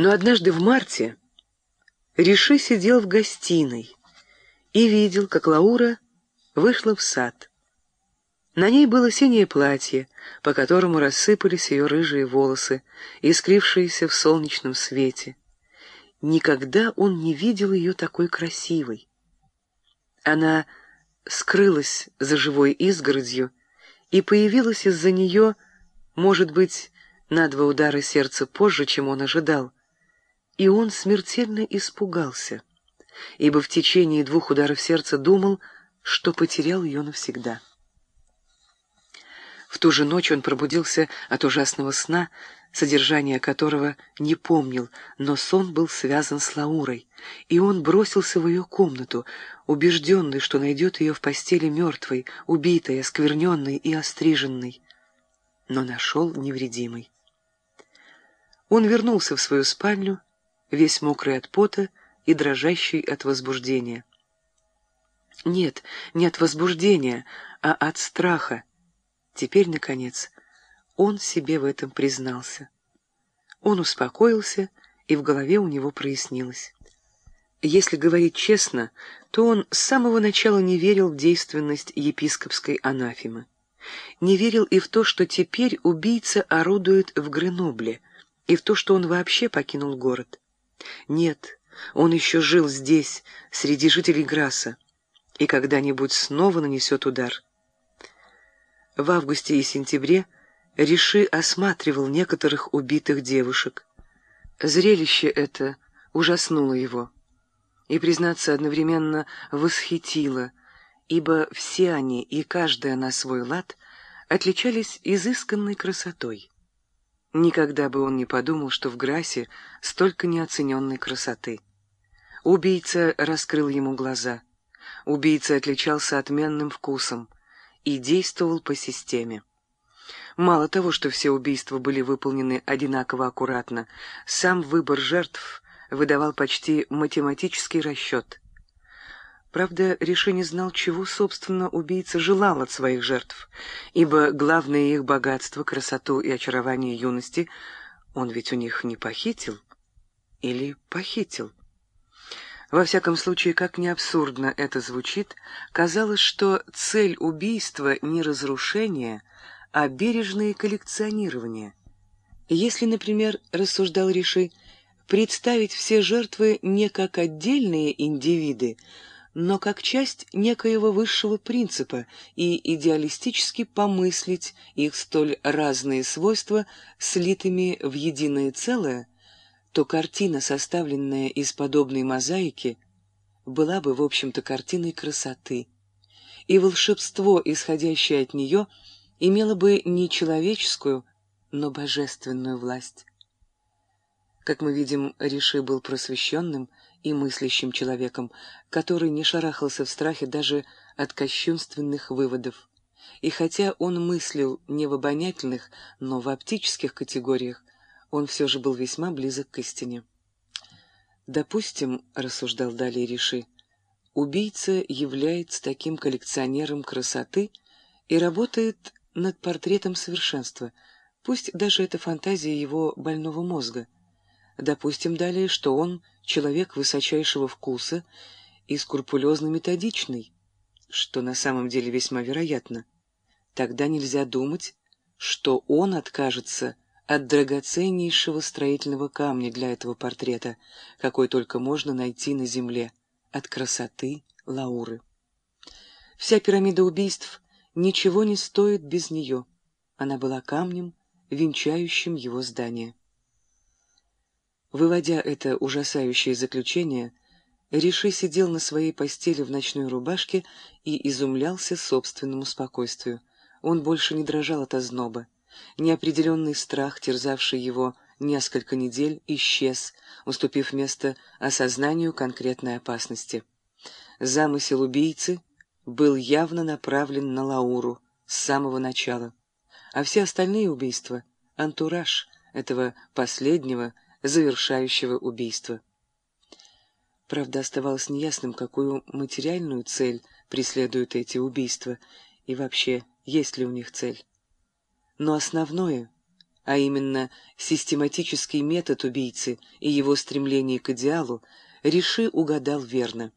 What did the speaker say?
Но однажды в марте Риши сидел в гостиной и видел, как Лаура вышла в сад. На ней было синее платье, по которому рассыпались ее рыжие волосы, искрившиеся в солнечном свете. Никогда он не видел ее такой красивой. Она скрылась за живой изгородью и появилась из-за нее, может быть, на два удара сердца позже, чем он ожидал. И он смертельно испугался, ибо в течение двух ударов сердца думал, что потерял ее навсегда. В ту же ночь он пробудился от ужасного сна, содержание которого не помнил, но сон был связан с Лаурой, и он бросился в ее комнату, убежденный, что найдет ее в постели мертвой, убитой, оскверненной и остриженной, но нашел невредимой. Он вернулся в свою спальню, весь мокрый от пота и дрожащий от возбуждения. Нет, не от возбуждения, а от страха. Теперь, наконец, он себе в этом признался. Он успокоился, и в голове у него прояснилось. Если говорить честно, то он с самого начала не верил в действенность епископской анафемы. Не верил и в то, что теперь убийца орудует в Гренобле, и в то, что он вообще покинул город. Нет, он еще жил здесь, среди жителей Граса, и когда-нибудь снова нанесет удар. В августе и сентябре Риши осматривал некоторых убитых девушек. Зрелище это ужаснуло его и, признаться, одновременно восхитило, ибо все они и каждая на свой лад отличались изысканной красотой. Никогда бы он не подумал, что в Грасе столько неоцененной красоты. Убийца раскрыл ему глаза. Убийца отличался отменным вкусом и действовал по системе. Мало того, что все убийства были выполнены одинаково аккуратно, сам выбор жертв выдавал почти математический расчет. Правда, Реши не знал, чего, собственно, убийца желал от своих жертв, ибо главное их богатство, красоту и очарование юности он ведь у них не похитил или похитил. Во всяком случае, как ни абсурдно это звучит, казалось, что цель убийства не разрушение, а бережное коллекционирование. Если, например, рассуждал Риши, представить все жертвы не как отдельные индивиды, но как часть некоего высшего принципа и идеалистически помыслить их столь разные свойства слитыми в единое целое, то картина, составленная из подобной мозаики, была бы, в общем-то, картиной красоты, и волшебство, исходящее от нее, имело бы не человеческую, но божественную власть. Как мы видим, Риши был просвещенным и мыслящим человеком, который не шарахался в страхе даже от кощунственных выводов. И хотя он мыслил не в обонятельных, но в оптических категориях, он все же был весьма близок к истине. «Допустим, — рассуждал далее Риши, — убийца является таким коллекционером красоты и работает над портретом совершенства, пусть даже это фантазия его больного мозга — Допустим далее, что он человек высочайшего вкуса и скрупулезно-методичный, что на самом деле весьма вероятно. Тогда нельзя думать, что он откажется от драгоценнейшего строительного камня для этого портрета, какой только можно найти на земле, от красоты Лауры. Вся пирамида убийств ничего не стоит без нее. Она была камнем, венчающим его здание. Выводя это ужасающее заключение, Риши сидел на своей постели в ночной рубашке и изумлялся собственному спокойствию. Он больше не дрожал от озноба. Неопределенный страх, терзавший его несколько недель, исчез, уступив место осознанию конкретной опасности. Замысел убийцы был явно направлен на Лауру с самого начала, а все остальные убийства — антураж этого последнего — завершающего убийство. Правда, оставалось неясным, какую материальную цель преследуют эти убийства, и вообще, есть ли у них цель. Но основное а именно систематический метод убийцы и его стремление к идеалу, Риши угадал верно.